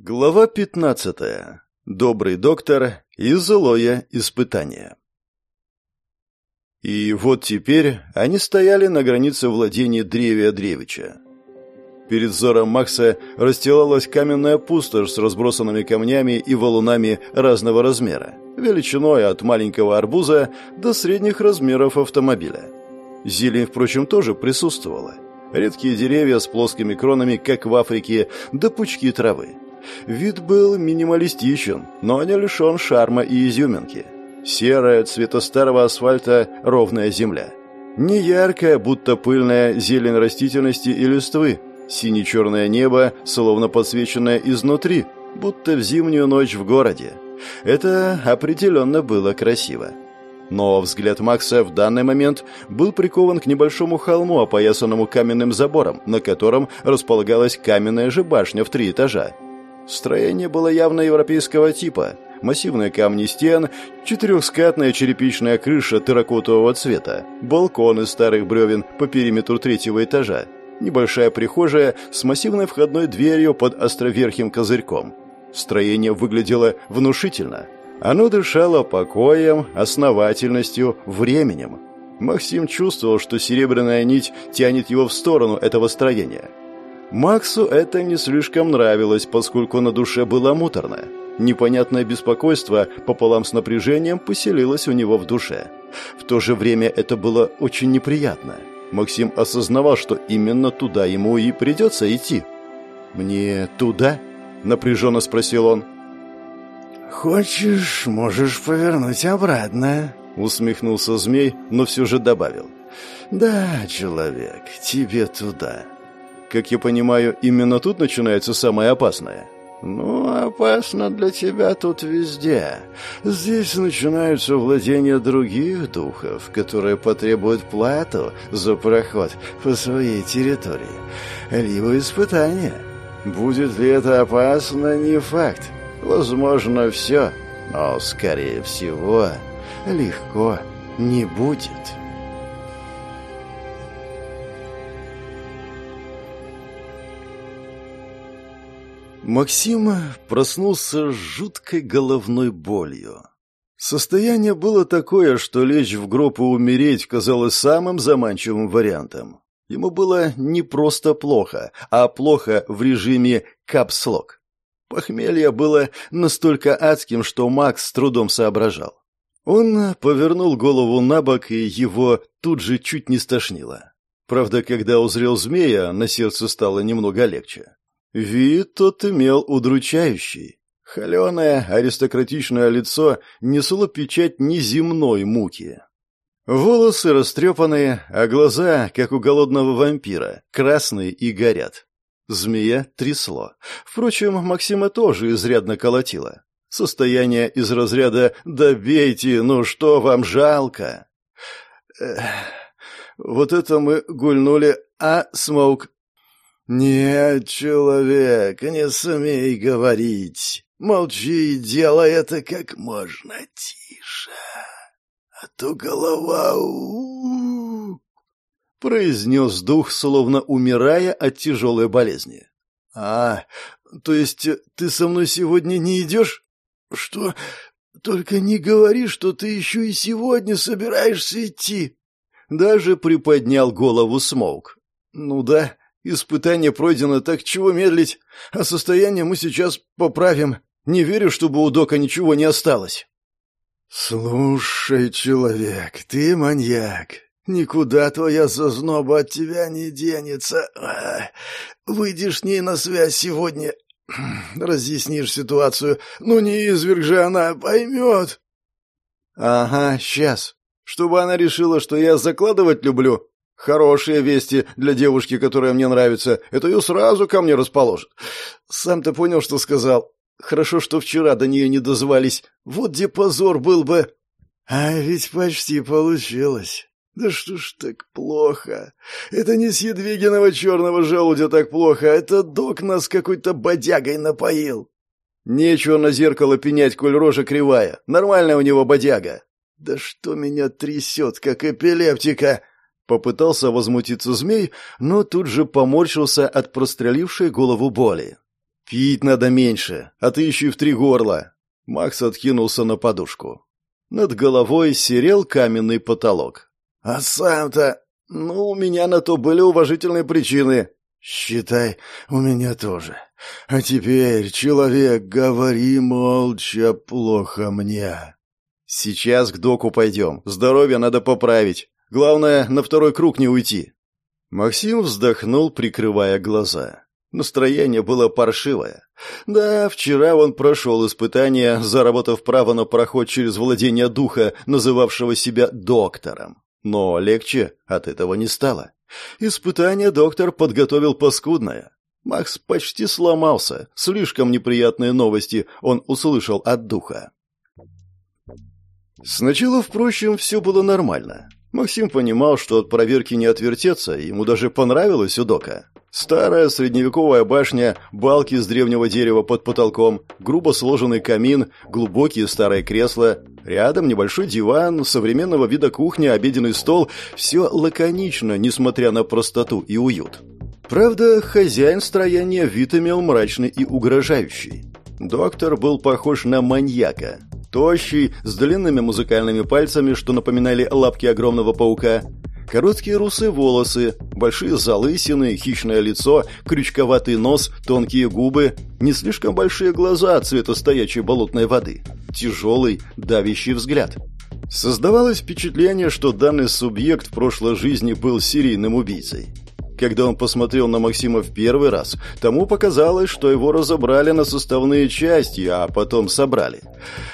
Глава 15. Добрый доктор и злое испытание. И вот теперь они стояли на границе владения Древия Древича. Перед взором Макса расстилалась каменная пустошь с разбросанными камнями и валунами разного размера, величиной от маленького арбуза до средних размеров автомобиля. Зелень, впрочем, тоже присутствовала. Редкие деревья с плоскими кронами, как в Африке, да пучки травы. Вид был минималистичен, но не лишен шарма и изюминки. Серая, цвета старого асфальта, ровная земля. Не яркая, будто пыльная зелень растительности и листвы. Сине-черное небо, словно подсвеченное изнутри, будто в зимнюю ночь в городе. Это определенно было красиво. Но взгляд Макса в данный момент был прикован к небольшому холму, опоясанному каменным забором, на котором располагалась каменная же башня в три этажа. Строение было явно европейского типа. Массивные камни стен, четырехскатная черепичная крыша терракотового цвета, балкон из старых бревен по периметру третьего этажа, небольшая прихожая с массивной входной дверью под островерхим козырьком. Строение выглядело внушительно. Оно дышало покоем, основательностью, временем. Максим чувствовал, что серебряная нить тянет его в сторону этого строения – Максу это не слишком нравилось, поскольку на душе было муторно. Непонятное беспокойство пополам с напряжением поселилось у него в душе. В то же время это было очень неприятно. Максим осознавал, что именно туда ему и придется идти. «Мне туда?» – напряженно спросил он. «Хочешь, можешь повернуть обратно», – усмехнулся змей, но все же добавил. «Да, человек, тебе туда». Как я понимаю, именно тут начинается самое опасное. «Ну, опасно для тебя тут везде. Здесь начинаются владения других духов, которые потребуют плату за проход по своей территории, либо испытания. Будет ли это опасно, не факт. Возможно, все, но, скорее всего, легко не будет». Максим проснулся с жуткой головной болью. Состояние было такое, что лечь в гроб и умереть казалось самым заманчивым вариантом. Ему было не просто плохо, а плохо в режиме капслок. Похмелье было настолько адским, что Макс с трудом соображал. Он повернул голову на бок, и его тут же чуть не стошнило. Правда, когда узрел змея, на сердце стало немного легче. Вид тот имел удручающий. Холеное, аристократичное лицо несло печать неземной муки. Волосы растрепанные, а глаза, как у голодного вампира, красные и горят. Змея трясло. Впрочем, Максима тоже изрядно колотило. Состояние из разряда «добейте, ну что вам жалко?» Эх, Вот это мы гульнули, а Смоук «Нет, человек, не смей говорить. Молчи и делай это как можно тише. А то голова... Произнес дух, словно умирая от тяжелой болезни. «А, то есть ты со мной сегодня не идешь? Что? Только не говори, что ты еще и сегодня собираешься идти!» Даже приподнял голову Смоук. «Ну да, Испытание пройдено, так чего медлить? А состояние мы сейчас поправим. Не верю, чтобы у Дока ничего не осталось. Слушай, человек, ты маньяк. Никуда твоя зазноба от тебя не денется. Выйдешь с ней на связь сегодня, разъяснишь ситуацию. Ну не изверг же она, поймет. Ага, сейчас. Чтобы она решила, что я закладывать люблю, Хорошие вести для девушки, которая мне нравится. Это ее сразу ко мне расположит. Сам ты понял, что сказал? Хорошо, что вчера до нее не дозвались. Вот где позор был бы. А ведь почти получилось. Да что ж так плохо? Это не с Едвигиного черного желудя так плохо, это док нас какой-то бодягой напоил. Нечего на зеркало пенять, коль рожа кривая. Нормальная у него бодяга. Да что меня трясет, как эпилептика! Попытался возмутиться змей, но тут же поморщился от прострелившей голову боли. «Пить надо меньше, а ты еще и в три горла!» Макс откинулся на подушку. Над головой серел каменный потолок. «А сам-то... Ну, у меня на то были уважительные причины». «Считай, у меня тоже. А теперь, человек, говори молча, плохо мне». «Сейчас к доку пойдем. Здоровье надо поправить. Главное, на второй круг не уйти». Максим вздохнул, прикрывая глаза. Настроение было паршивое. Да, вчера он прошел испытание, заработав право на проход через владение духа, называвшего себя доктором. Но легче от этого не стало. Испытание доктор подготовил паскудное. Макс почти сломался. Слишком неприятные новости он услышал от духа. Сначала, впрочем, все было нормально. Максим понимал, что от проверки не отвертеться, ему даже понравилось у Дока. Старая средневековая башня, балки из древнего дерева под потолком, грубо сложенный камин, глубокие старые кресла, рядом небольшой диван, современного вида кухня, обеденный стол – все лаконично, несмотря на простоту и уют. Правда, хозяин строения вид имел мрачный и угрожающий. Доктор был похож на маньяка. Тощий, с длинными музыкальными пальцами, что напоминали лапки огромного паука, Короткие русые волосы, большие залысины, хищное лицо, крючковатый нос, тонкие губы, не слишком большие глаза цвета стоячей болотной воды, тяжелый, давящий взгляд. Создавалось впечатление, что данный субъект в прошлой жизни был серийным убийцей. Когда он посмотрел на Максима в первый раз, тому показалось, что его разобрали на составные части, а потом собрали.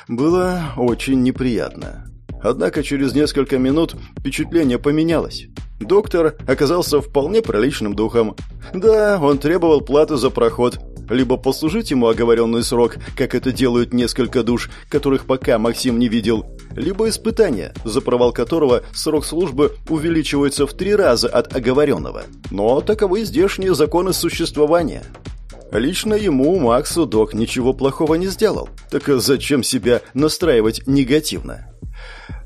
Было очень неприятно. Однако через несколько минут впечатление поменялось. Доктор оказался вполне приличным духом. Да, он требовал платы за проход. Либо послужить ему оговоренный срок, как это делают несколько душ, которых пока Максим не видел, либо испытание, за провал которого срок службы увеличивается в три раза от оговоренного. Но таковы здешние законы существования. Лично ему, Максу, док ничего плохого не сделал. Так зачем себя настраивать негативно?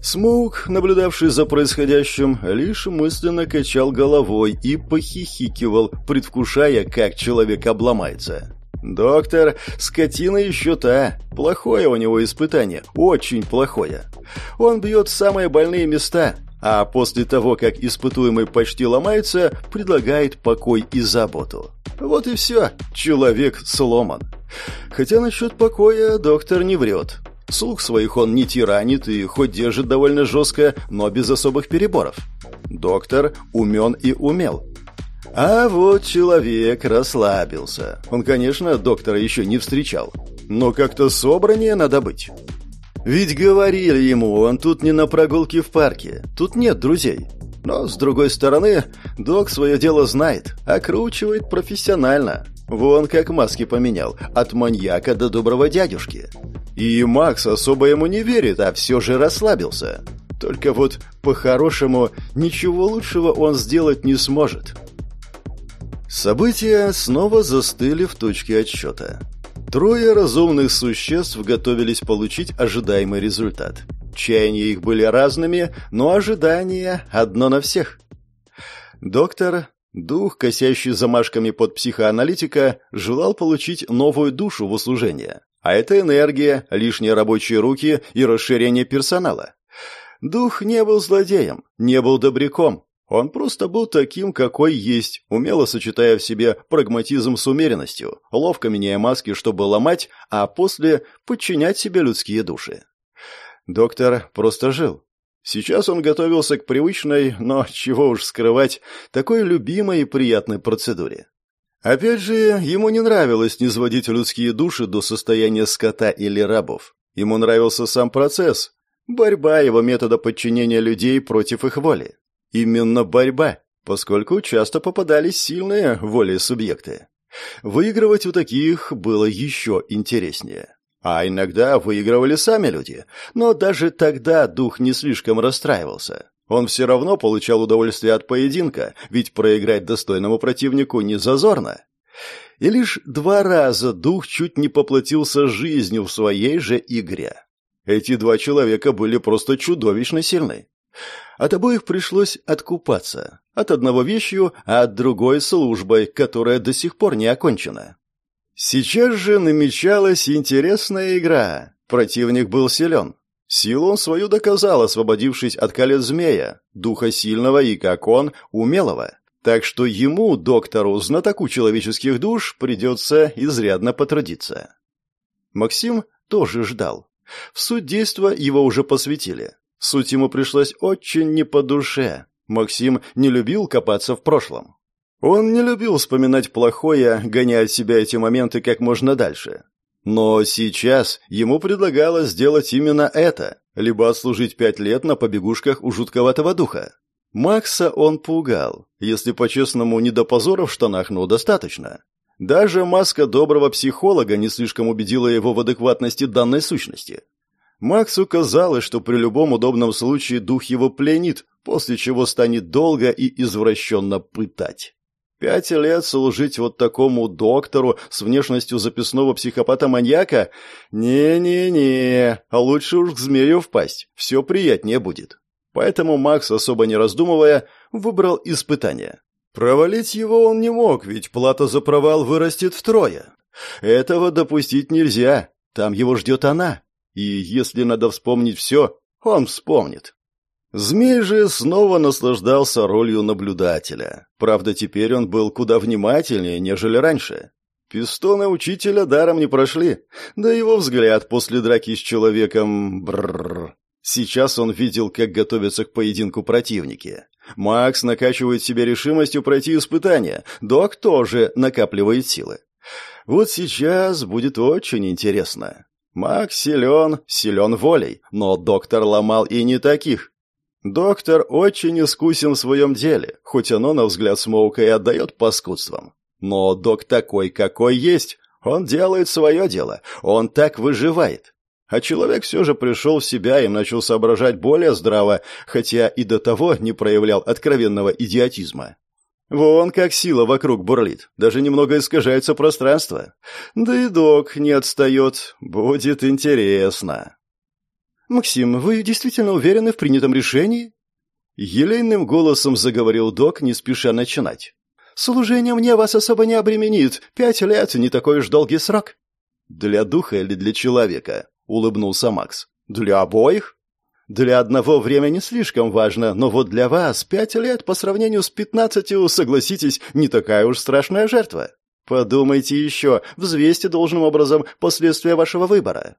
Смоук, наблюдавший за происходящим, лишь мысленно качал головой и похихикивал, предвкушая, как человек обломается. «Доктор, скотина еще та. Плохое у него испытание, очень плохое. Он бьет самые больные места, а после того, как испытуемый почти ломается, предлагает покой и заботу. Вот и все, человек сломан. Хотя насчет покоя доктор не врет. Слух своих он не тиранит и хоть держит довольно жестко, но без особых переборов. Доктор умен и умел. А вот человек расслабился. Он, конечно, доктора еще не встречал. Но как-то собраннее надо быть. Ведь говорили ему, он тут не на прогулке в парке. Тут нет друзей. Но, с другой стороны, док свое дело знает, окручивает профессионально. Вон как маски поменял, от маньяка до доброго дядюшки. И Макс особо ему не верит, а все же расслабился. Только вот, по-хорошему, ничего лучшего он сделать не сможет. События снова застыли в точке отсчета. Трое разумных существ готовились получить ожидаемый результат. Чаяния их были разными, но ожидание одно на всех. Доктор, дух, косящий замашками под психоаналитика, желал получить новую душу в услужение. А это энергия, лишние рабочие руки и расширение персонала. Дух не был злодеем, не был добряком. Он просто был таким, какой есть, умело сочетая в себе прагматизм с умеренностью, ловко меняя маски, чтобы ломать, а после подчинять себе людские души. Доктор просто жил. Сейчас он готовился к привычной, но чего уж скрывать, такой любимой и приятной процедуре. Опять же, ему не нравилось низводить людские души до состояния скота или рабов. Ему нравился сам процесс, борьба его метода подчинения людей против их воли. Именно борьба, поскольку часто попадались сильные воли субъекты. Выигрывать у таких было еще интереснее. А иногда выигрывали сами люди, но даже тогда дух не слишком расстраивался. Он все равно получал удовольствие от поединка, ведь проиграть достойному противнику не зазорно. И лишь два раза дух чуть не поплатился жизнью в своей же игре. Эти два человека были просто чудовищно сильны. От обоих пришлось откупаться. От одного вещью, а от другой службой, которая до сих пор не окончена. Сейчас же намечалась интересная игра. Противник был силен. Силу он свою доказал, освободившись от колец змея, духа сильного и, как он, умелого. Так что ему, доктору, знатоку человеческих душ, придется изрядно потрудиться. Максим тоже ждал. В суть действа его уже посвятили. Суть ему пришлась очень не по душе. Максим не любил копаться в прошлом. Он не любил вспоминать плохое, гоняя от себя эти моменты как можно дальше. Но сейчас ему предлагалось сделать именно это, либо отслужить пять лет на побегушках у жутковатого духа. Макса он пугал, если по-честному не до позора в штанах, но достаточно. Даже маска доброго психолога не слишком убедила его в адекватности данной сущности. Максу казалось, что при любом удобном случае дух его пленит, после чего станет долго и извращенно пытать. Пять лет служить вот такому доктору с внешностью записного психопата-маньяка? Не-не-не, а лучше уж к змею впасть, все приятнее будет. Поэтому Макс, особо не раздумывая, выбрал испытание. Провалить его он не мог, ведь плата за провал вырастет втрое. Этого допустить нельзя, там его ждет она. И если надо вспомнить все, он вспомнит. Змей же снова наслаждался ролью наблюдателя. Правда, теперь он был куда внимательнее, нежели раньше. Пистоны учителя даром не прошли, да его взгляд после драки с человеком... Бррр. Сейчас он видел, как готовятся к поединку противники. Макс накачивает себе решимостью пройти испытания, Док тоже накапливает силы. Вот сейчас будет очень интересно. Макс силен, силен волей, но доктор ломал и не таких. Доктор очень искусен в своем деле, хоть оно, на взгляд Смоука, и отдает паскудством. Но док такой, какой есть. Он делает свое дело. Он так выживает. А человек все же пришел в себя и начал соображать более здраво, хотя и до того не проявлял откровенного идиотизма. Вон как сила вокруг бурлит, даже немного искажается пространство. Да и док не отстает, будет интересно. «Максим, вы действительно уверены в принятом решении?» Елейным голосом заговорил док, не спеша начинать. «Служение мне вас особо не обременит. Пять лет — не такой уж долгий срок». «Для духа или для человека?» — улыбнулся Макс. «Для обоих?» «Для одного время не слишком важно, но вот для вас пять лет по сравнению с пятнадцатью, согласитесь, не такая уж страшная жертва. Подумайте еще, взвесьте должным образом последствия вашего выбора».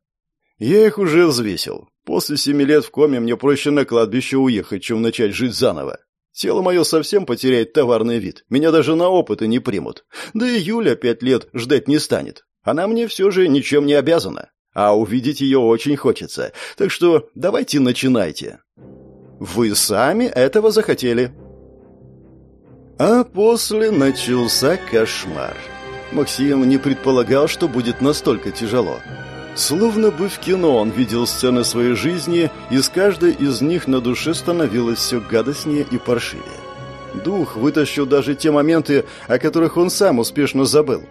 «Я их уже взвесил. После семи лет в коме мне проще на кладбище уехать, чем начать жить заново. Тело мое совсем потеряет товарный вид. Меня даже на опыты не примут. Да и Юля пять лет ждать не станет. Она мне все же ничем не обязана. А увидеть ее очень хочется. Так что давайте начинайте. Вы сами этого захотели. А после начался кошмар. Максим не предполагал, что будет настолько тяжело. Словно бы в кино он видел сцены своей жизни, и с каждой из них на душе становилось все гадостнее и паршивее. Дух вытащил даже те моменты, о которых он сам успешно забыл.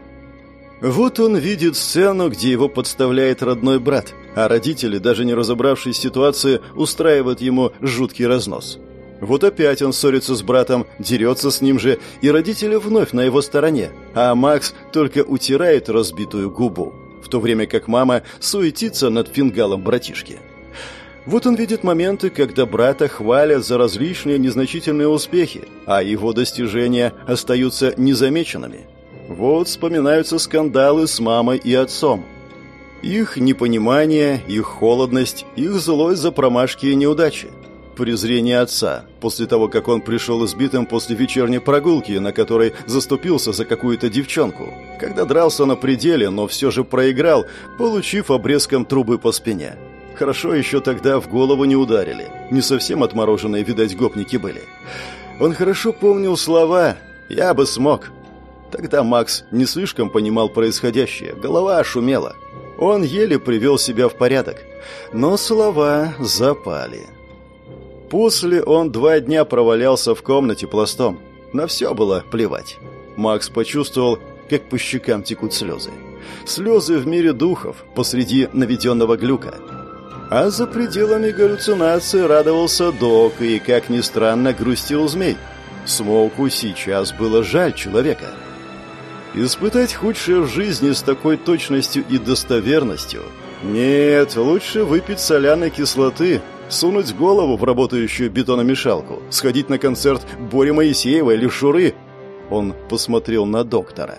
Вот он видит сцену, где его подставляет родной брат, а родители, даже не разобравшись в ситуации, устраивают ему жуткий разнос. Вот опять он ссорится с братом, дерется с ним же, и родители вновь на его стороне, а Макс только утирает разбитую губу в то время как мама суетится над фингалом братишки. Вот он видит моменты, когда брата хвалят за различные незначительные успехи, а его достижения остаются незамеченными. Вот вспоминаются скандалы с мамой и отцом. Их непонимание, их холодность, их злость за промашки и неудачи презрение отца, после того, как он пришел избитым после вечерней прогулки, на которой заступился за какую-то девчонку, когда дрался на пределе, но все же проиграл, получив обрезком трубы по спине. Хорошо еще тогда в голову не ударили. Не совсем отмороженные, видать, гопники были. Он хорошо помнил слова «Я бы смог». Тогда Макс не слишком понимал происходящее, голова шумела. Он еле привел себя в порядок. Но слова запали. После он два дня провалялся в комнате пластом. На все было плевать. Макс почувствовал, как по щекам текут слезы. Слезы в мире духов, посреди наведенного глюка. А за пределами галлюцинации радовался Док и, как ни странно, грустил змей. Смоуку сейчас было жаль человека. Испытать худшее в жизни с такой точностью и достоверностью? Нет, лучше выпить соляной кислоты, сунуть голову в работающую бетономешалку, сходить на концерт Бори Моисеева или Шуры. Он посмотрел на доктора.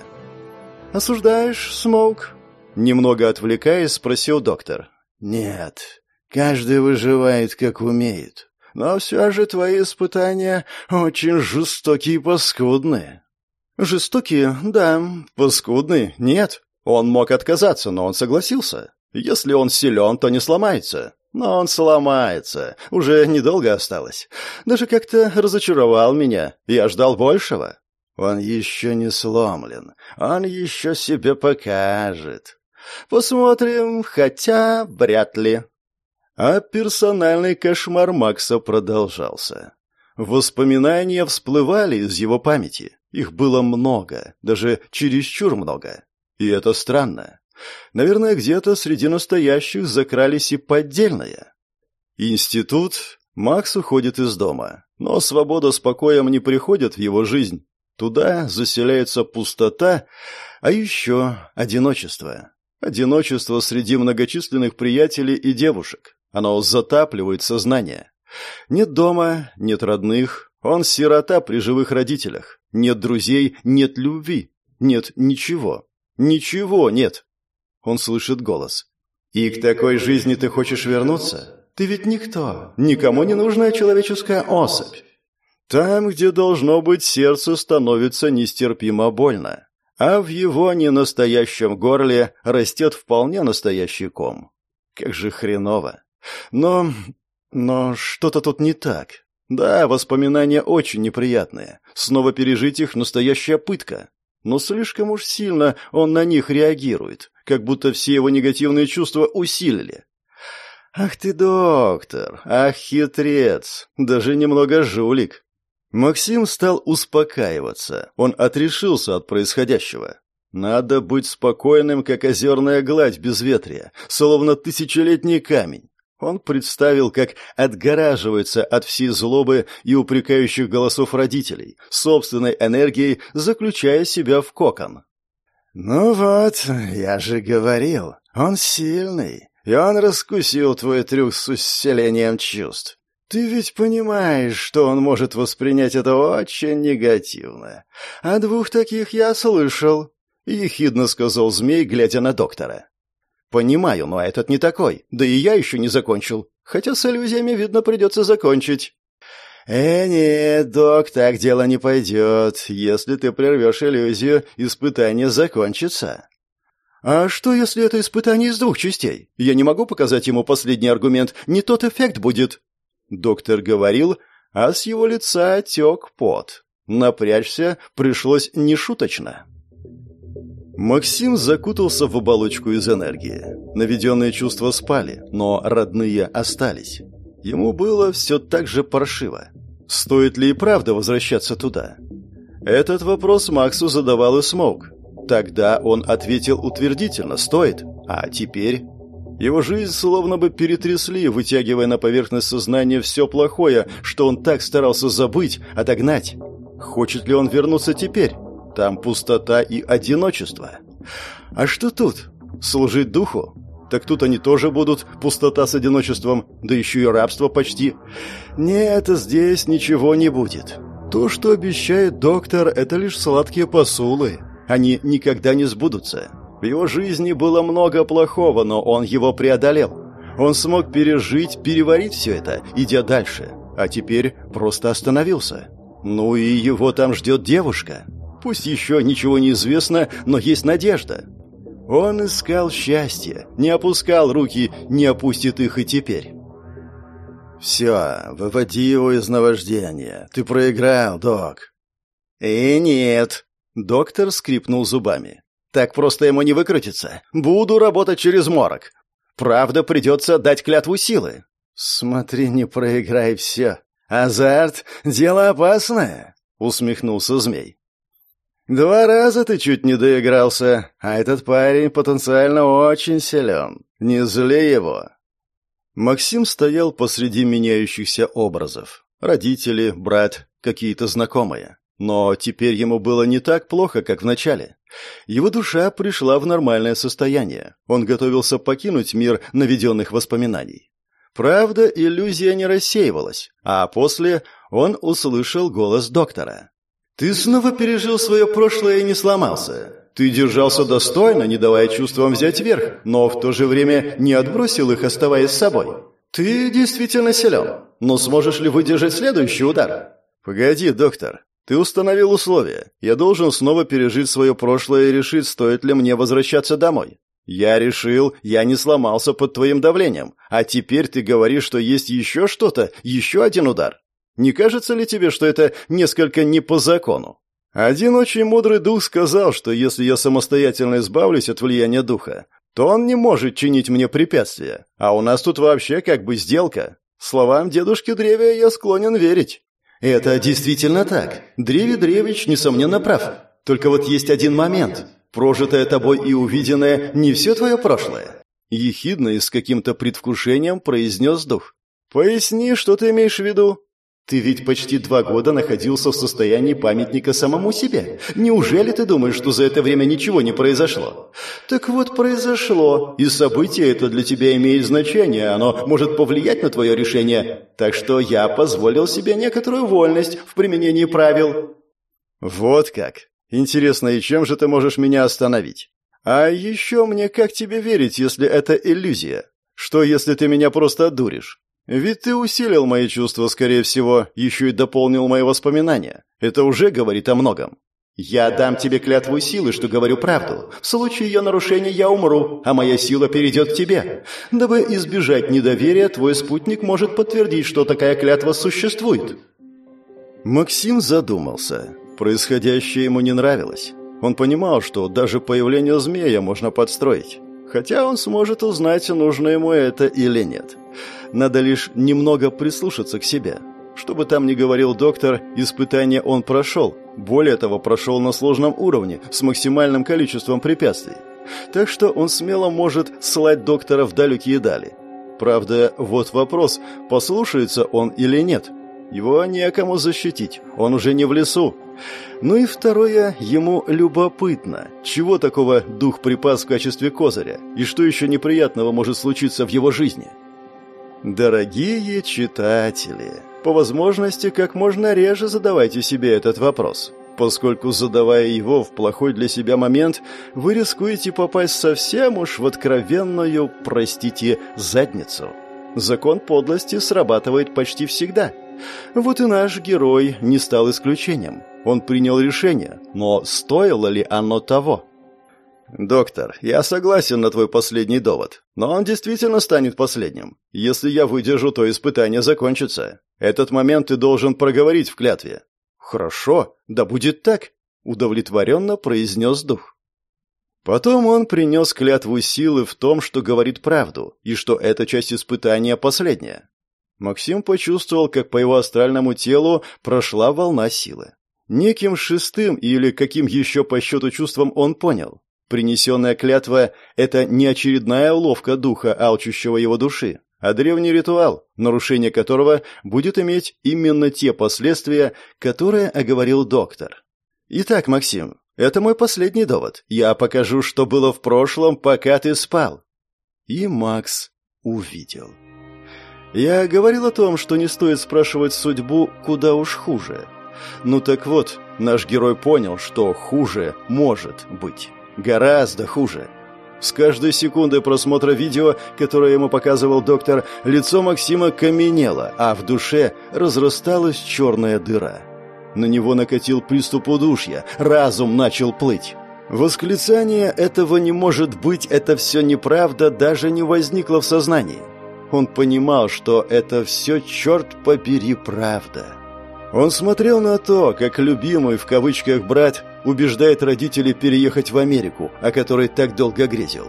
«Осуждаешь, Смоук?» Немного отвлекаясь, спросил доктор. «Нет, каждый выживает, как умеет. Но все же твои испытания очень жестокие и паскудные». «Жестокие, да. Паскудные, нет. Он мог отказаться, но он согласился. Если он силен, то не сломается. Но он сломается. Уже недолго осталось. Даже как-то разочаровал меня. Я ждал большего. Он еще не сломлен. Он еще себе покажет. Посмотрим, хотя вряд ли. А персональный кошмар Макса продолжался. Воспоминания всплывали из его памяти. Их было много, даже чересчур много. И это странно. Наверное, где-то среди настоящих закрались и поддельные. Институт. Макс уходит из дома. Но свобода с покоем не приходит в его жизнь. Туда заселяется пустота, а еще одиночество. Одиночество среди многочисленных приятелей и девушек. Оно затапливает сознание. Нет дома, нет родных. Он сирота при живых родителях. Нет друзей, нет любви. Нет ничего. Ничего нет. Он слышит голос. «И к такой жизни ты хочешь вернуться? Ты ведь никто. Никому не нужная человеческая особь. Там, где должно быть, сердце становится нестерпимо больно, а в его ненастоящем горле растет вполне настоящий ком. Как же хреново. Но... но что-то тут не так. Да, воспоминания очень неприятные. Снова пережить их — настоящая пытка. Но слишком уж сильно он на них реагирует, как будто все его негативные чувства усилили. «Ах ты, доктор! Ах, хитрец! Даже немного жулик!» Максим стал успокаиваться. Он отрешился от происходящего. Надо быть спокойным, как озерная гладь без ветрия, словно тысячелетний камень. Он представил, как отгораживается от всей злобы и упрекающих голосов родителей, собственной энергией заключая себя в кокон. «Ну вот, я же говорил, он сильный, и он раскусил твой трюк с усилением чувств. Ты ведь понимаешь, что он может воспринять это очень негативно. О двух таких я слышал», — ехидно сказал змей, глядя на доктора. «Понимаю, но этот не такой. Да и я еще не закончил. Хотя с иллюзиями, видно, придется закончить». «Э, нет, док, так дело не пойдет. Если ты прервешь иллюзию, испытание закончится». «А что, если это испытание из двух частей? Я не могу показать ему последний аргумент. Не тот эффект будет». Доктор говорил, а с его лица тек пот. Напрячься пришлось нешуточно. Максим закутался в оболочку из энергии. Наведенные чувства спали, но родные остались. Ему было все так же паршиво. Стоит ли и правда возвращаться туда? Этот вопрос Максу задавал и Смоук. Тогда он ответил утвердительно «стоит», а теперь... Его жизнь словно бы перетрясли, вытягивая на поверхность сознания все плохое, что он так старался забыть, отогнать. Хочет ли он вернуться теперь? Там пустота и одиночество. А что тут? Служить духу? Так тут они тоже будут, пустота с одиночеством, да еще и рабство почти. Нет, здесь ничего не будет. То, что обещает доктор, это лишь сладкие посулы. Они никогда не сбудутся. В его жизни было много плохого, но он его преодолел. Он смог пережить, переварить все это, идя дальше. А теперь просто остановился. Ну и его там ждет девушка. Пусть еще ничего не известно, но есть надежда. Он искал счастье, не опускал руки, не опустит их и теперь. «Все, выводи его из наваждения. Ты проиграл, док». «И нет», — доктор скрипнул зубами. «Так просто ему не выкрутиться. Буду работать через морок. Правда, придется дать клятву силы». «Смотри, не проиграй все. Азарт — дело опасное», — усмехнулся змей. «Два раза ты чуть не доигрался, а этот парень потенциально очень силен. Не зли его». Максим стоял посреди меняющихся образов. Родители, брат, какие-то знакомые. Но теперь ему было не так плохо, как в начале. Его душа пришла в нормальное состояние. Он готовился покинуть мир наведенных воспоминаний. Правда, иллюзия не рассеивалась, а после он услышал голос доктора. «Ты снова пережил свое прошлое и не сломался. Ты держался достойно, не давая чувствам взять верх, но в то же время не отбросил их, оставаясь собой. Ты действительно силен, но сможешь ли выдержать следующий удар?» «Погоди, доктор. Ты установил условия. Я должен снова пережить свое прошлое и решить, стоит ли мне возвращаться домой. Я решил, я не сломался под твоим давлением. А теперь ты говоришь, что есть еще что-то, еще один удар. Не кажется ли тебе, что это несколько не по закону? Один очень мудрый дух сказал, что если я самостоятельно избавлюсь от влияния духа, то он не может чинить мне препятствия. А у нас тут вообще как бы сделка. Словам дедушки Древия я склонен верить. Это действительно так. Древи Древич, несомненно, прав. Только вот есть один момент. Прожитое тобой и увиденное не все твое прошлое. Ехидно и с каким-то предвкушением произнес дух. Поясни, что ты имеешь в виду? Ты ведь почти два года находился в состоянии памятника самому себе. Неужели ты думаешь, что за это время ничего не произошло? Так вот, произошло. И событие это для тебя имеет значение. Оно может повлиять на твое решение. Так что я позволил себе некоторую вольность в применении правил. Вот как. Интересно, и чем же ты можешь меня остановить? А еще мне как тебе верить, если это иллюзия? Что, если ты меня просто одуришь? Ведь ты усилил мои чувства, скорее всего, еще и дополнил мои воспоминания. Это уже говорит о многом. Я дам тебе клятву силы, что говорю правду. В случае ее нарушения я умру, а моя сила перейдет к тебе. Дабы избежать недоверия, твой спутник может подтвердить, что такая клятва существует. Максим задумался. Происходящее ему не нравилось. Он понимал, что даже появление змея можно подстроить. Хотя он сможет узнать, нужно ему это или нет. Надо лишь немного прислушаться к себе. Что бы там ни говорил доктор, испытание он прошел. Более того, прошел на сложном уровне, с максимальным количеством препятствий. Так что он смело может ссылать доктора в далекие дали. Правда, вот вопрос, послушается он или нет. Его некому защитить, он уже не в лесу. Ну и второе, ему любопытно, чего такого дух припас в качестве козыря, и что еще неприятного может случиться в его жизни. Дорогие читатели, по возможности как можно реже задавайте себе этот вопрос, поскольку задавая его в плохой для себя момент, вы рискуете попасть совсем уж в откровенную, простите, задницу. Закон подлости срабатывает почти всегда – вот и наш герой не стал исключением. Он принял решение, но стоило ли оно того? «Доктор, я согласен на твой последний довод, но он действительно станет последним. Если я выдержу, то испытание закончится. Этот момент ты должен проговорить в клятве». «Хорошо, да будет так», — удовлетворенно произнес дух. Потом он принес клятву силы в том, что говорит правду, и что эта часть испытания последняя. Максим почувствовал, как по его астральному телу прошла волна силы. Неким шестым или каким еще по счету чувством он понял. Принесенная клятва — это не очередная уловка духа, алчущего его души, а древний ритуал, нарушение которого будет иметь именно те последствия, которые оговорил доктор. Итак, Максим, это мой последний довод. Я покажу, что было в прошлом, пока ты спал. И Макс увидел. Я говорил о том, что не стоит спрашивать судьбу куда уж хуже. Ну так вот, наш герой понял, что хуже может быть. Гораздо хуже. С каждой секундой просмотра видео, которое ему показывал доктор, лицо Максима каменело, а в душе разрасталась черная дыра. На него накатил приступ удушья, разум начал плыть. Восклицание «этого не может быть, это все неправда» даже не возникло в сознании. Он понимал, что это все, черт побери, правда. Он смотрел на то, как любимый, в кавычках, брат убеждает родителей переехать в Америку, о которой так долго грезил.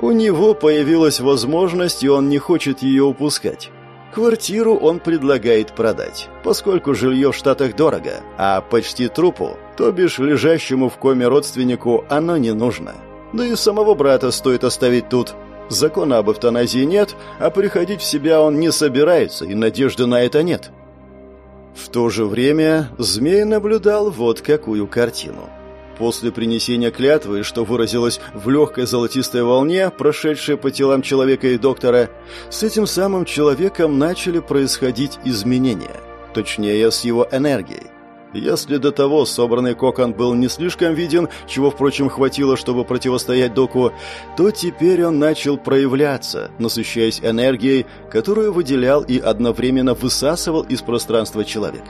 У него появилась возможность, и он не хочет ее упускать. Квартиру он предлагает продать, поскольку жилье в Штатах дорого, а почти трупу, то бишь лежащему в коме родственнику, оно не нужно. Да и самого брата стоит оставить тут, Закона об эвтаназии нет, а приходить в себя он не собирается, и надежды на это нет. В то же время змей наблюдал вот какую картину. После принесения клятвы, что выразилось в легкой золотистой волне, прошедшей по телам человека и доктора, с этим самым человеком начали происходить изменения, точнее, с его энергией. Если до того собранный кокон был не слишком виден, чего, впрочем, хватило, чтобы противостоять доку, то теперь он начал проявляться, насыщаясь энергией, которую выделял и одновременно высасывал из пространства человек.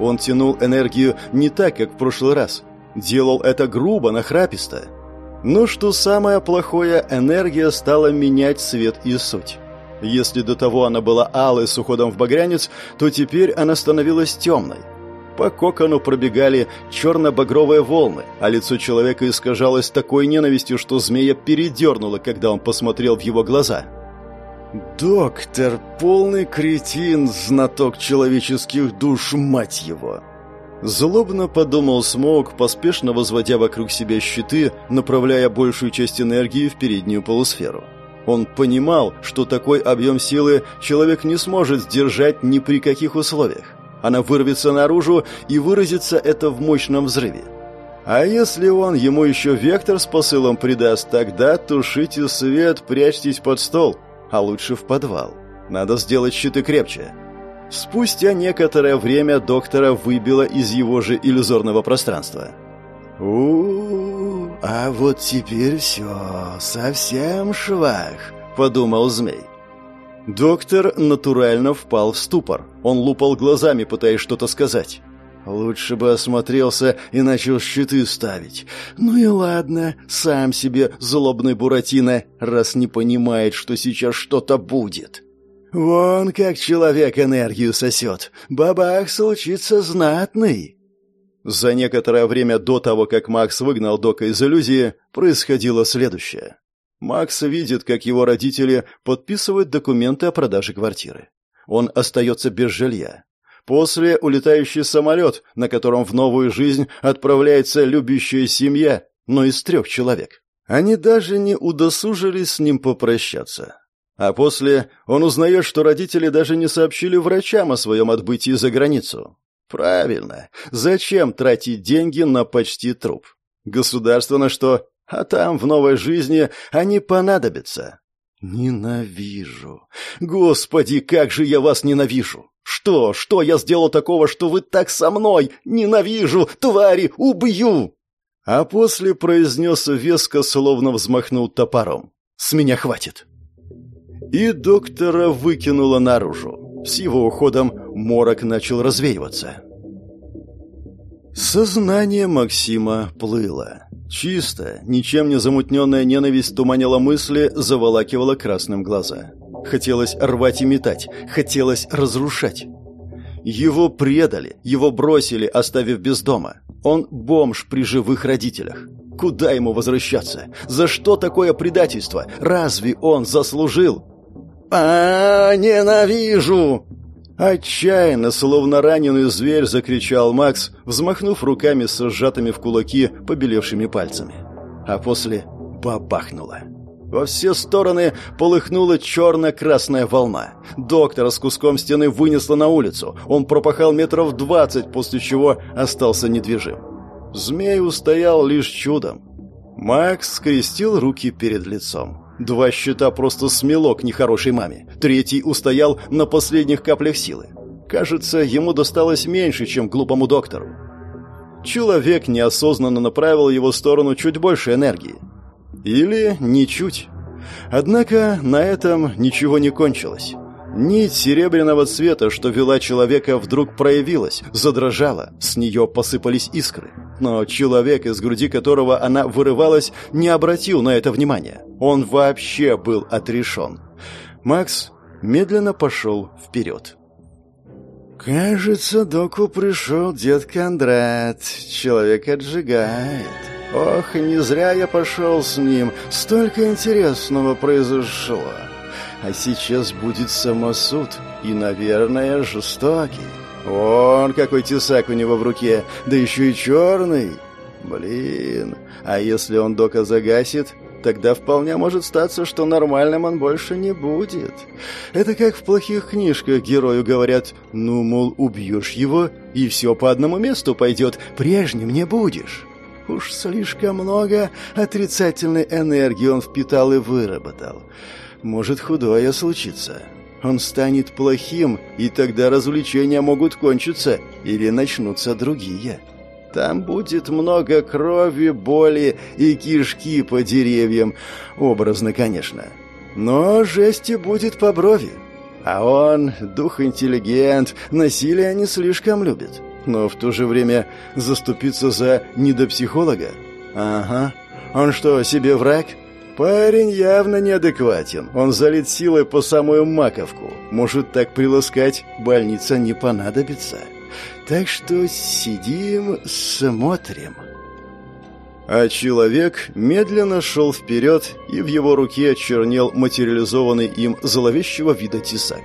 Он тянул энергию не так, как в прошлый раз. Делал это грубо, нахраписто. Но что самое плохое, энергия стала менять цвет и суть. Если до того она была алой с уходом в багрянец, то теперь она становилась темной. По кокону пробегали черно-багровые волны, а лицо человека искажалось такой ненавистью, что змея передернула, когда он посмотрел в его глаза. «Доктор, полный кретин, знаток человеческих душ, мать его!» Злобно подумал Смоук, поспешно возводя вокруг себя щиты, направляя большую часть энергии в переднюю полусферу. Он понимал, что такой объем силы человек не сможет сдержать ни при каких условиях. Она вырвется наружу, и выразится это в мощном взрыве. А если он ему еще вектор с посылом придаст, тогда тушите свет, прячьтесь под стол, а лучше в подвал. Надо сделать щиты крепче. Спустя некоторое время доктора выбило из его же иллюзорного пространства. у, -у, а вот теперь все, совсем швах», — подумал змей. Доктор натурально впал в ступор. Он лупал глазами, пытаясь что-то сказать. Лучше бы осмотрелся и начал щиты ставить. Ну и ладно, сам себе злобный Буратино, раз не понимает, что сейчас что-то будет. Вон как человек энергию сосет. Бабах случится знатный. За некоторое время до того, как Макс выгнал Дока из иллюзии, происходило следующее. Макс видит, как его родители подписывают документы о продаже квартиры. Он остается без жилья. После улетающий самолет, на котором в новую жизнь отправляется любящая семья, но из трех человек. Они даже не удосужились с ним попрощаться. А после он узнает, что родители даже не сообщили врачам о своем отбытии за границу. Правильно. Зачем тратить деньги на почти труп? Государство на что? А там, в новой жизни, они понадобятся. Ненавижу. Господи, как же я вас ненавижу! Что, что я сделал такого, что вы так со мной? Ненавижу, твари, убью! А после произнес веско, словно взмахнул топором. С меня хватит. И доктора выкинуло наружу. С его уходом морок начал развеиваться. Сознание Максима плыло. Чисто, ничем не замутненная ненависть туманила мысли, заволакивала красным глаза. Хотелось рвать и метать, хотелось разрушать. Его предали, его бросили, оставив без дома. Он бомж при живых родителях. Куда ему возвращаться? За что такое предательство? Разве он заслужил? а, -а, -а ненавижу!» Отчаянно, словно раненый зверь, закричал Макс, взмахнув руками с сжатыми в кулаки побелевшими пальцами. А после бабахнуло. Во все стороны полыхнула черно-красная волна. Доктора с куском стены вынесло на улицу. Он пропахал метров двадцать, после чего остался недвижим. Змей устоял лишь чудом. Макс скрестил руки перед лицом. Два щита просто смело к нехорошей маме. Третий устоял на последних каплях силы. Кажется, ему досталось меньше, чем глупому доктору. Человек неосознанно направил его сторону чуть больше энергии. Или не чуть. Однако на этом ничего не кончилось. Нить серебряного цвета, что вела человека, вдруг проявилась, задрожала, с нее посыпались искры. Но человек, из груди которого она вырывалась, не обратил на это внимания. Он вообще был отрешен. Макс медленно пошел вперед. «Кажется, доку пришел дед Кондрат. Человек отжигает. Ох, не зря я пошел с ним. Столько интересного произошло». А сейчас будет самосуд, и, наверное, жестокий. Вон какой тесак у него в руке, да еще и черный. Блин, а если он Дока загасит, тогда вполне может статься, что нормальным он больше не будет. Это как в плохих книжках герою говорят, ну, мол, убьешь его, и все по одному месту пойдет, прежним не будешь. Уж слишком много отрицательной энергии он впитал и выработал. Может худое случиться. Он станет плохим, и тогда развлечения могут кончиться или начнутся другие. Там будет много крови, боли и кишки по деревьям. Образно, конечно. Но жести будет по брови. А он, дух-интеллигент, насилие не слишком любит. Но в то же время заступиться за недопсихолога? Ага. Он что, себе враг? Парень явно неадекватен. Он залит силой по самую маковку. Может так приласкать, больница не понадобится. Так что сидим, смотрим. А человек медленно шел вперед, и в его руке чернел материализованный им зловещего вида тесак.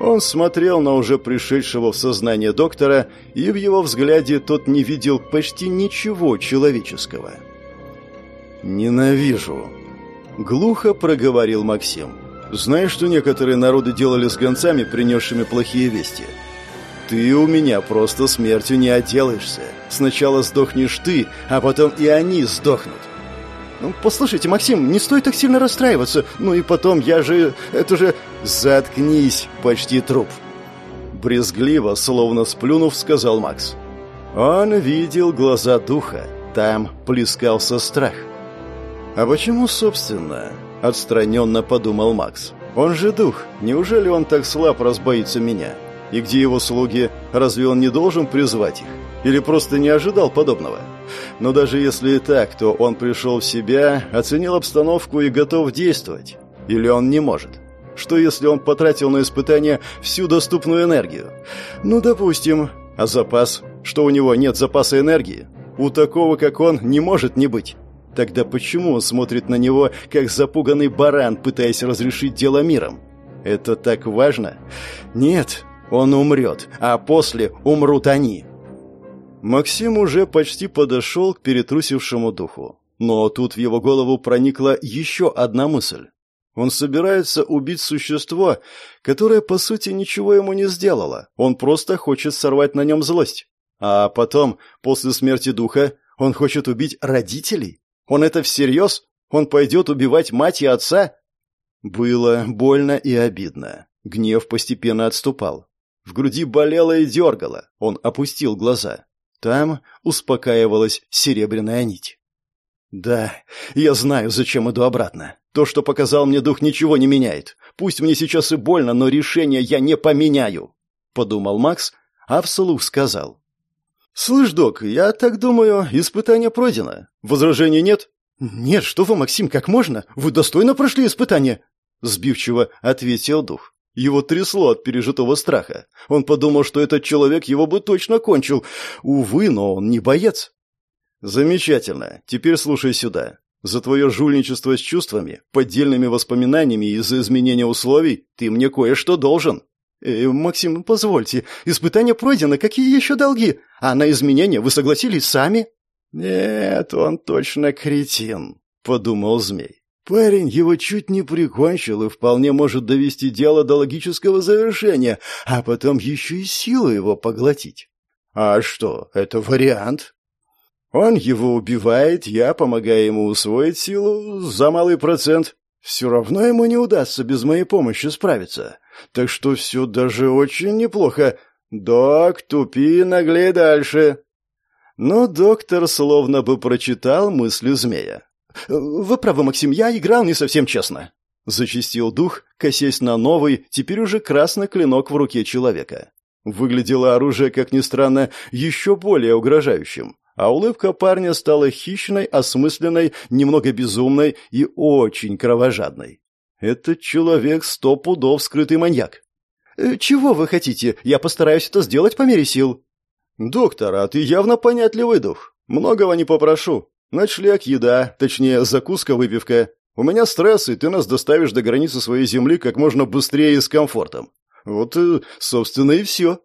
Он смотрел на уже пришедшего в сознание доктора, и в его взгляде тот не видел почти ничего человеческого. «Ненавижу», — глухо проговорил Максим. «Знаешь, что некоторые народы делали с гонцами, принесшими плохие вести?» Ты у меня просто смертью не отделаешься. Сначала сдохнешь ты, а потом и они сдохнут. Ну, послушайте, Максим, не стоит так сильно расстраиваться. Ну и потом, я же... Это же... Заткнись, почти труп. Брезгливо, словно сплюнув, сказал Макс. Он видел глаза духа. Там плескался страх. А почему, собственно? Отстраненно подумал Макс. Он же дух. Неужели он так слаб разбоится меня? — и где его слуги? Разве он не должен призвать их? Или просто не ожидал подобного? Но даже если и так, то он пришел в себя, оценил обстановку и готов действовать. Или он не может? Что если он потратил на испытание всю доступную энергию? Ну, допустим. А запас? Что у него нет запаса энергии? У такого, как он, не может не быть. Тогда почему он смотрит на него, как запуганный баран, пытаясь разрешить дело миром? Это так важно? Нет, он умрет, а после умрут они. Максим уже почти подошел к перетрусившему духу. Но тут в его голову проникла еще одна мысль. Он собирается убить существо, которое, по сути, ничего ему не сделало. Он просто хочет сорвать на нем злость. А потом, после смерти духа, он хочет убить родителей? Он это всерьез? Он пойдет убивать мать и отца? Было больно и обидно. Гнев постепенно отступал. В груди болело и дергало. Он опустил глаза. Там успокаивалась серебряная нить. «Да, я знаю, зачем иду обратно. То, что показал мне дух, ничего не меняет. Пусть мне сейчас и больно, но решение я не поменяю», — подумал Макс, а вслух сказал. «Слышь, док, я так думаю, испытание пройдено. Возражений нет?» «Нет, что вы, Максим, как можно? Вы достойно прошли испытание!» Сбивчиво ответил дух. Его трясло от пережитого страха. Он подумал, что этот человек его бы точно кончил. Увы, но он не боец. Замечательно. Теперь слушай сюда. За твое жульничество с чувствами, поддельными воспоминаниями и за изменение условий ты мне кое-что должен. Э, Максим, позвольте, испытание пройдено, какие еще долги? А на изменения вы согласились сами? Нет, он точно кретин, подумал змей. Парень его чуть не прикончил и вполне может довести дело до логического завершения, а потом еще и силу его поглотить. А что, это вариант? Он его убивает, я помогаю ему усвоить силу за малый процент. Все равно ему не удастся без моей помощи справиться. Так что все даже очень неплохо. Док, тупи, наглей дальше. Но доктор словно бы прочитал мысли змея. «Вы правы, Максим, я играл не совсем честно», — зачистил дух, косясь на новый, теперь уже красный клинок в руке человека. Выглядело оружие, как ни странно, еще более угрожающим, а улыбка парня стала хищной, осмысленной, немного безумной и очень кровожадной. Этот человек сто пудов скрытый маньяк. «Э, «Чего вы хотите? Я постараюсь это сделать по мере сил». «Доктор, а ты явно понятливый дух. Многого не попрошу. Ночлег, еда, точнее, закуска-выпивка. У меня стресс, и ты нас доставишь до границы своей земли как можно быстрее и с комфортом. Вот, э, собственно, и все».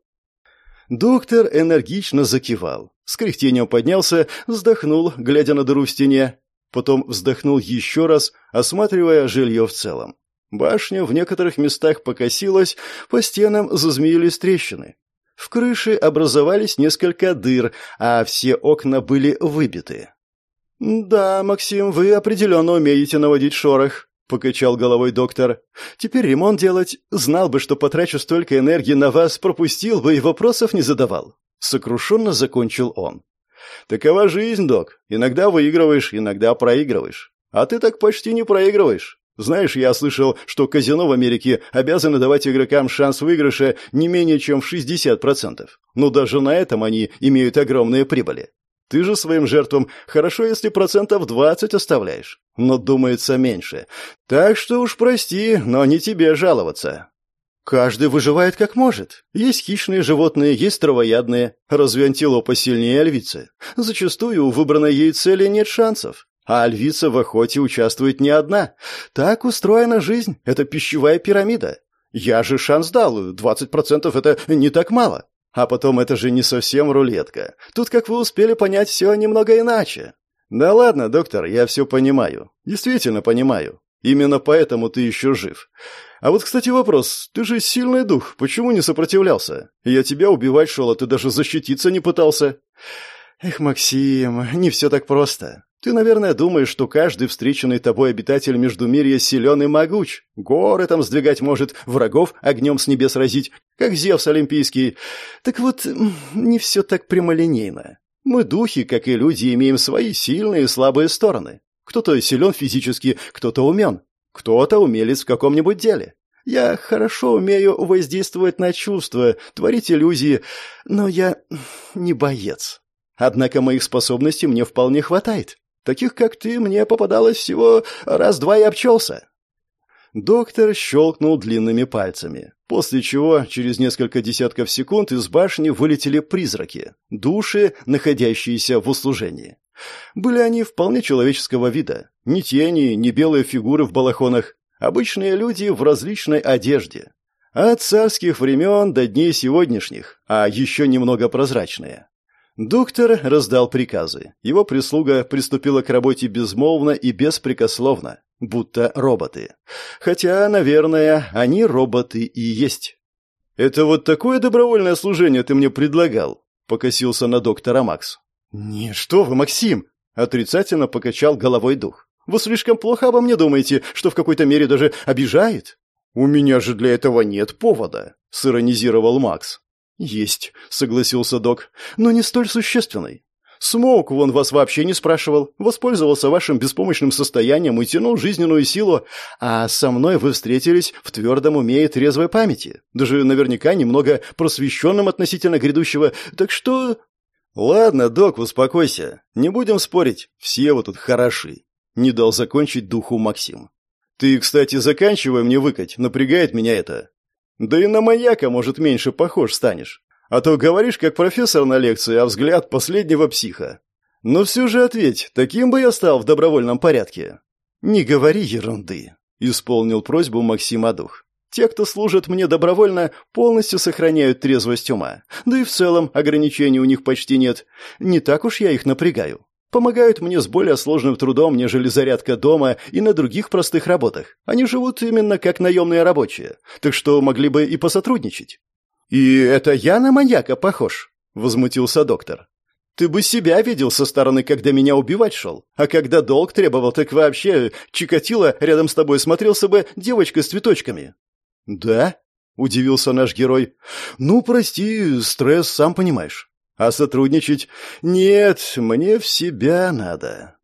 Доктор энергично закивал. С кряхтением поднялся, вздохнул, глядя на дыру в стене. Потом вздохнул еще раз, осматривая жилье в целом. Башня в некоторых местах покосилась, по стенам зазмеились трещины. В крыше образовались несколько дыр, а все окна были выбиты. «Да, Максим, вы определенно умеете наводить шорох», — покачал головой доктор. «Теперь ремонт делать. Знал бы, что потрачу столько энергии на вас, пропустил бы и вопросов не задавал». Сокрушенно закончил он. «Такова жизнь, док. Иногда выигрываешь, иногда проигрываешь. А ты так почти не проигрываешь. Знаешь, я слышал, что казино в Америке обязаны давать игрокам шанс выигрыша не менее чем в 60%. Но даже на этом они имеют огромные прибыли. Ты же своим жертвам хорошо, если процентов 20 оставляешь. Но думается меньше. Так что уж прости, но не тебе жаловаться. Каждый выживает как может. Есть хищные животные, есть травоядные. Разве антилопа сильнее львицы? Зачастую у выбранной ей цели нет шансов. А львица в охоте участвует не одна. Так устроена жизнь. Это пищевая пирамида. Я же шанс дал. 20% это не так мало. А потом это же не совсем рулетка. Тут, как вы успели понять, все немного иначе. Да ладно, доктор, я все понимаю. Действительно понимаю. Именно поэтому ты еще жив. А вот, кстати, вопрос. Ты же сильный дух. Почему не сопротивлялся? Я тебя убивать шел, а ты даже защититься не пытался. Эх, Максим, не все так просто. Ты, наверное, думаешь, что каждый встреченный тобой обитатель Междумирья силен и могуч. Горы там сдвигать может, врагов огнем с небес разить, как Зевс Олимпийский. Так вот, не все так прямолинейно. Мы, духи, как и люди, имеем свои сильные и слабые стороны. Кто-то силен физически, кто-то умен, кто-то умелец в каком-нибудь деле. Я хорошо умею воздействовать на чувства, творить иллюзии, но я не боец. Однако моих способностей мне вполне хватает. Таких, как ты, мне попадалось всего раз-два и обчелся». Доктор щелкнул длинными пальцами, после чего через несколько десятков секунд из башни вылетели призраки, души, находящиеся в услужении. Были они вполне человеческого вида, ни тени, ни белые фигуры в балахонах, обычные люди в различной одежде. От царских времен до дней сегодняшних, а еще немного прозрачные. Доктор раздал приказы. Его прислуга приступила к работе безмолвно и беспрекословно, будто роботы. Хотя, наверное, они роботы и есть. «Это вот такое добровольное служение ты мне предлагал?» — покосился на доктора Макс. «Нет, что вы, Максим!» — отрицательно покачал головой дух. «Вы слишком плохо обо мне думаете, что в какой-то мере даже обижает?» «У меня же для этого нет повода», — сиронизировал Макс. «Есть», — согласился док, — «но не столь существенный. Смоук вон вас вообще не спрашивал, воспользовался вашим беспомощным состоянием и тянул жизненную силу, а со мной вы встретились в твердом уме и трезвой памяти, даже наверняка немного просвещенным относительно грядущего, так что...» «Ладно, док, успокойся, не будем спорить, все вы тут хороши», — не дал закончить духу Максим. «Ты, кстати, заканчивай мне выкать, напрягает меня это. Да и на маньяка, может, меньше похож станешь. А то говоришь, как профессор на лекции, а взгляд последнего психа. Но все же ответь, таким бы я стал в добровольном порядке. Не говори ерунды, исполнил просьбу Максима Дух. Те, кто служит мне добровольно, полностью сохраняют трезвость ума. Да и в целом ограничений у них почти нет. Не так уж я их напрягаю помогают мне с более сложным трудом, нежели зарядка дома и на других простых работах. Они живут именно как наемные рабочие, так что могли бы и посотрудничать». «И это я на маньяка похож?» — возмутился доктор. «Ты бы себя видел со стороны, когда меня убивать шел. А когда долг требовал, так вообще Чикатило рядом с тобой смотрелся бы девочкой с цветочками». «Да?» — удивился наш герой. «Ну, прости, стресс, сам понимаешь». А сотрудничать? Нет, мне в себя надо.